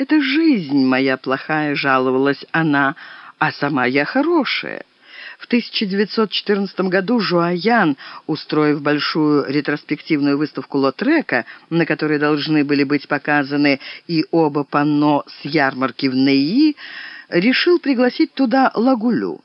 «Это жизнь моя плохая», — жаловалась она, — «а сама я хорошая». В 1914 году Жуаян, устроив большую ретроспективную выставку Лотрека, на которой должны были быть показаны и оба панно с ярмарки в Неи, решил пригласить туда Лагулю.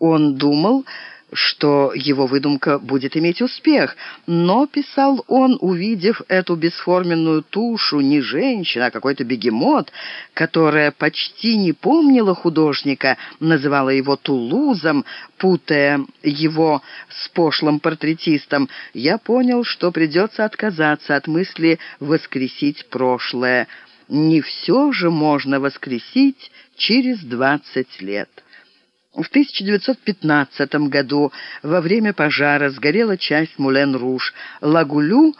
Он думал что его выдумка будет иметь успех, но, писал он, увидев эту бесформенную тушу, не женщина, а какой-то бегемот, которая почти не помнила художника, называла его Тулузом, путая его с пошлым портретистом, я понял, что придется отказаться от мысли воскресить прошлое. Не все же можно воскресить через двадцать лет. В 1915 году во время пожара сгорела часть Мулен-Руж. Лагулю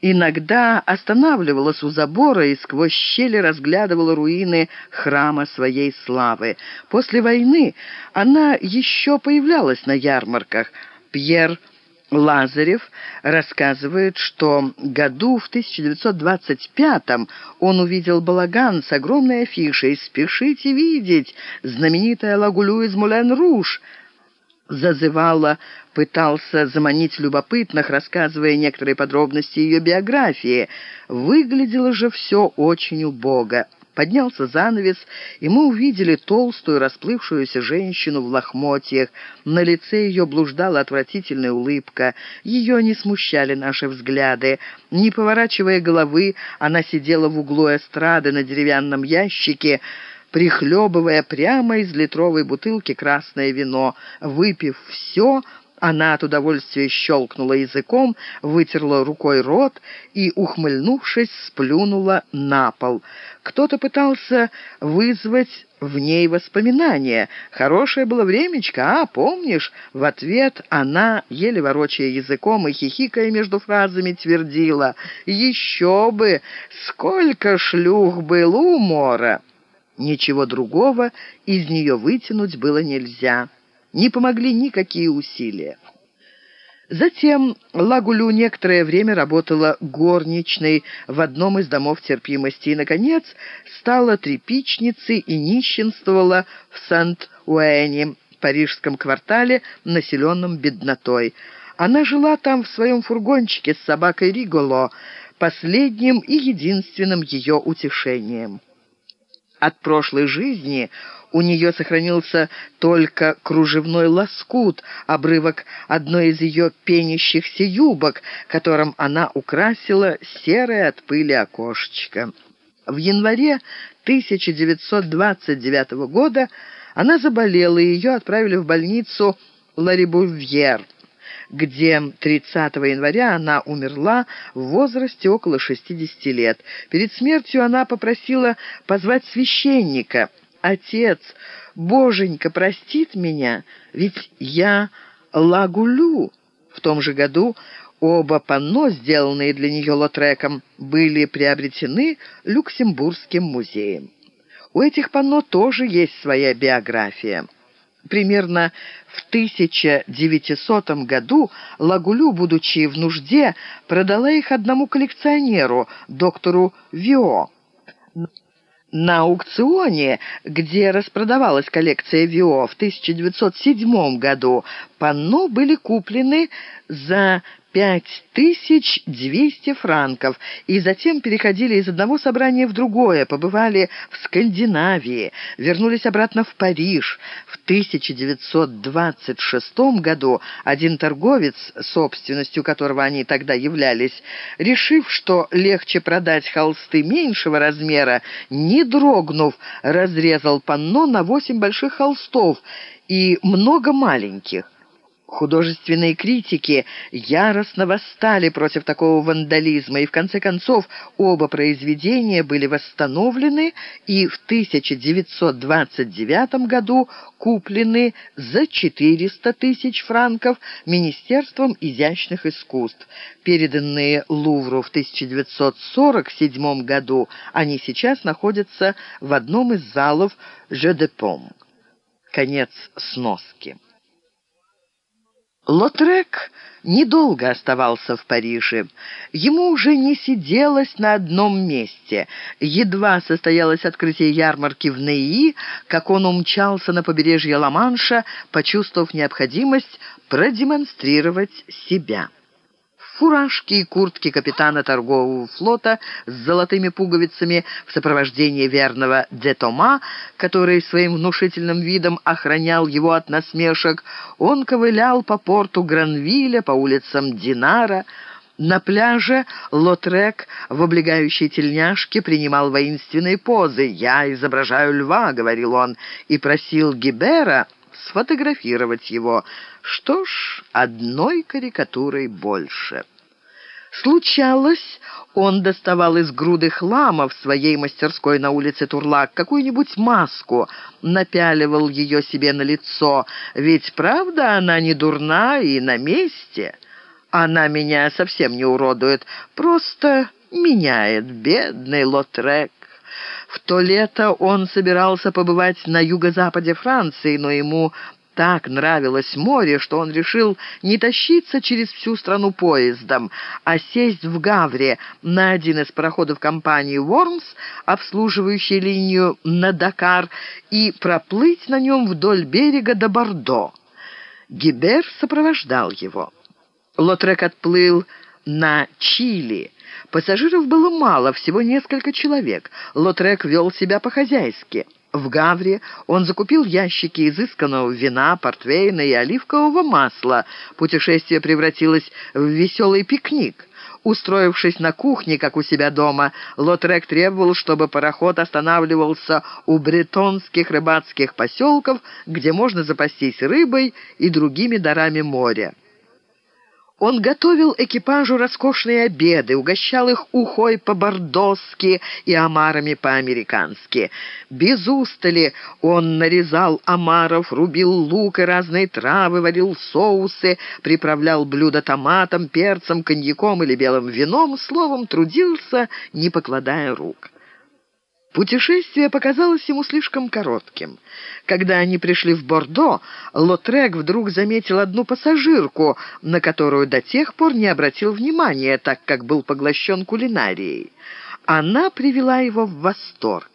иногда останавливалась у забора и сквозь щели разглядывала руины храма своей славы. После войны она еще появлялась на ярмарках. Пьер Лазарев рассказывает, что году в 1925-м он увидел балаган с огромной афишей «Спешите видеть! Знаменитая Лагулю из Мулен-Руж!» Зазывала, пытался заманить любопытных, рассказывая некоторые подробности ее биографии. Выглядело же все очень убого. Поднялся занавес, и мы увидели толстую, расплывшуюся женщину в лохмотьях. На лице ее блуждала отвратительная улыбка. Ее не смущали наши взгляды. Не поворачивая головы, она сидела в углу эстрады на деревянном ящике, прихлебывая прямо из литровой бутылки красное вино. Выпив все, она от удовольствия щелкнула языком, вытерла рукой рот и, ухмыльнувшись, сплюнула на пол. Кто-то пытался вызвать в ней воспоминания. «Хорошее было времечко, а, помнишь?» В ответ она, еле ворочая языком и хихикая между фразами, твердила. «Еще бы! Сколько шлюх было у Мора!» Ничего другого из нее вытянуть было нельзя не помогли никакие усилия. Затем Лагулю некоторое время работала горничной в одном из домов терпимости и, наконец, стала тряпичницей и нищенствовала в Сант-Уэне, парижском квартале, населенном беднотой. Она жила там в своем фургончике с собакой Риголо, последним и единственным ее утешением. От прошлой жизни у нее сохранился только кружевной лоскут, обрывок одной из ее пенящихся юбок, которым она украсила серое от пыли окошечко. В январе 1929 года она заболела, и ее отправили в больницу Ларибувьер, где 30 января она умерла в возрасте около 60 лет. Перед смертью она попросила позвать священника – Отец, боженька, простит меня, ведь я лагулю. В том же году оба панно, сделанные для нее Лотреком, были приобретены Люксембургским музеем. У этих панно тоже есть своя биография. Примерно в 1900 году Лагулю, будучи в нужде, продала их одному коллекционеру, доктору Вио. На аукционе, где распродавалась коллекция ВИО в 1907 году, панно были куплены за 5200 франков, и затем переходили из одного собрания в другое, побывали в Скандинавии, вернулись обратно в Париж. В 1926 году один торговец, собственностью которого они тогда являлись, решив, что легче продать холсты меньшего размера, не дрогнув, разрезал панно на восемь больших холстов и много маленьких. Художественные критики яростно восстали против такого вандализма, и в конце концов оба произведения были восстановлены и в 1929 году куплены за 400 тысяч франков Министерством изящных искусств. Переданные Лувру в 1947 году, они сейчас находятся в одном из залов «Же де Пом». Конец сноски. Лотрек недолго оставался в Париже. Ему уже не сиделось на одном месте. Едва состоялось открытие ярмарки в Неи, как он умчался на побережье Ла-Манша, почувствовав необходимость продемонстрировать себя фуражки и куртки капитана торгового флота с золотыми пуговицами в сопровождении верного Детома, который своим внушительным видом охранял его от насмешек, он ковылял по порту Гранвилля, по улицам Динара, на пляже Лотрек в облегающей тельняшке принимал воинственные позы. «Я изображаю льва», — говорил он, и просил Гибера сфотографировать его. Что ж, одной карикатурой больше. Случалось, он доставал из груды хлама в своей мастерской на улице Турлак какую-нибудь маску, напяливал ее себе на лицо, ведь правда она не дурна и на месте. Она меня совсем не уродует, просто меняет, бедный Лотрек. В то лето он собирался побывать на юго-западе Франции, но ему так нравилось море, что он решил не тащиться через всю страну поездом, а сесть в Гавре на один из пароходов компании «Вормс», обслуживающей линию на Дакар, и проплыть на нем вдоль берега до Бордо. Гибер сопровождал его. Лотрек отплыл на Чили. Пассажиров было мало, всего несколько человек. Лотрек вел себя по-хозяйски. В Гавре он закупил ящики изысканного вина, портвейна и оливкового масла. Путешествие превратилось в веселый пикник. Устроившись на кухне, как у себя дома, Лотрек требовал, чтобы пароход останавливался у бретонских рыбацких поселков, где можно запастись рыбой и другими дарами моря. Он готовил экипажу роскошные обеды, угощал их ухой по-бордоски и омарами по-американски. Без устали он нарезал омаров, рубил лук и разные травы, варил соусы, приправлял блюда томатом, перцем, коньяком или белым вином, словом, трудился, не покладая рук. Путешествие показалось ему слишком коротким. Когда они пришли в Бордо, Лотрек вдруг заметил одну пассажирку, на которую до тех пор не обратил внимания, так как был поглощен кулинарией. Она привела его в восторг.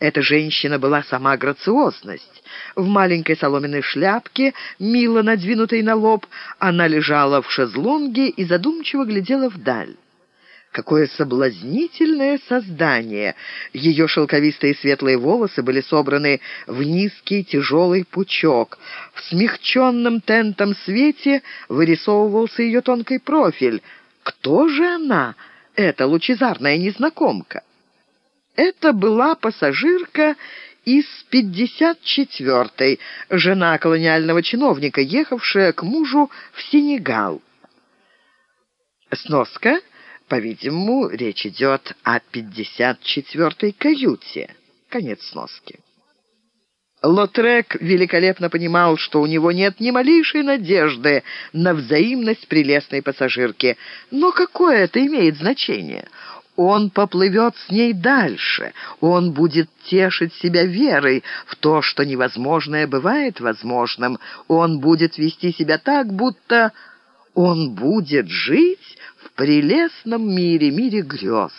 Эта женщина была сама грациозность. В маленькой соломенной шляпке, мило надвинутой на лоб, она лежала в шезлонге и задумчиво глядела вдаль. Какое соблазнительное создание! Ее шелковистые светлые волосы были собраны в низкий тяжелый пучок. В смягченном тентом свете вырисовывался ее тонкий профиль. Кто же она, эта лучезарная незнакомка? Это была пассажирка из 54-й, жена колониального чиновника, ехавшая к мужу в Сенегал. Сноска — по-видимому, речь идет о 54-й каюте. Конец сноски. Лотрек великолепно понимал, что у него нет ни малейшей надежды на взаимность прелестной пассажирки. Но какое это имеет значение? Он поплывет с ней дальше. Он будет тешить себя верой в то, что невозможное бывает возможным. Он будет вести себя так, будто он будет жить прелестном мире, мире грез.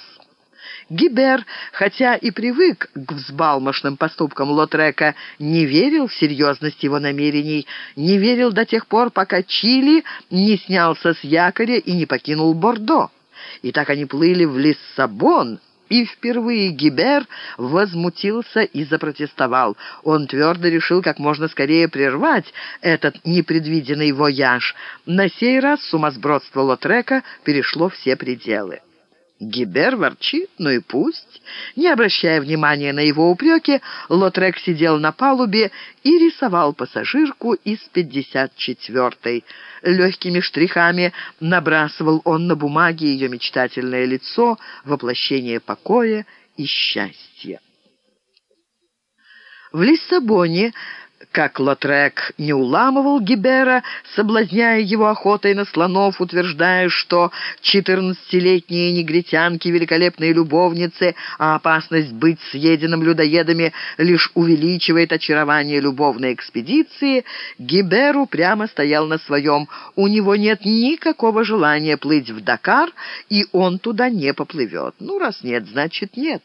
Гибер, хотя и привык к взбалмошным поступкам Лотрека, не верил в серьезность его намерений, не верил до тех пор, пока Чили не снялся с якоря и не покинул Бордо. И так они плыли в Лиссабон, и впервые Гибер возмутился и запротестовал. Он твердо решил как можно скорее прервать этот непредвиденный вояж. На сей раз сумасбродство Лотрека перешло все пределы. Гибер ворчит, ну и пусть. Не обращая внимания на его упреки, Лотрек сидел на палубе и рисовал пассажирку из 54-й. Легкими штрихами набрасывал он на бумаге ее мечтательное лицо, воплощение покоя и счастья. В Лиссабоне как Лотрек не уламывал Гибера, соблазняя его охотой на слонов, утверждая, что четырнадцатилетние негритянки — великолепные любовницы, а опасность быть съеденным людоедами лишь увеличивает очарование любовной экспедиции, Гиберу прямо стоял на своем. У него нет никакого желания плыть в Дакар, и он туда не поплывет. Ну, раз нет, значит нет.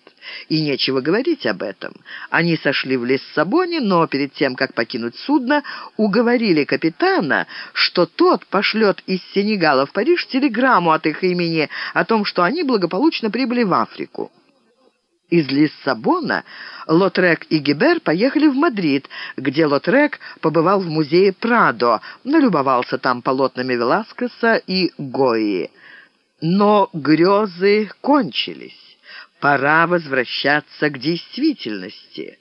И нечего говорить об этом. Они сошли в Лиссабоне, но перед тем, как покинуть судно, уговорили капитана, что тот пошлет из Сенегала в Париж телеграмму от их имени о том, что они благополучно прибыли в Африку. Из Лиссабона Лотрек и Гибер поехали в Мадрид, где Лотрек побывал в музее Прадо, налюбовался там полотнами Веласкеса и Гои. Но грезы кончились. Пора возвращаться к действительности.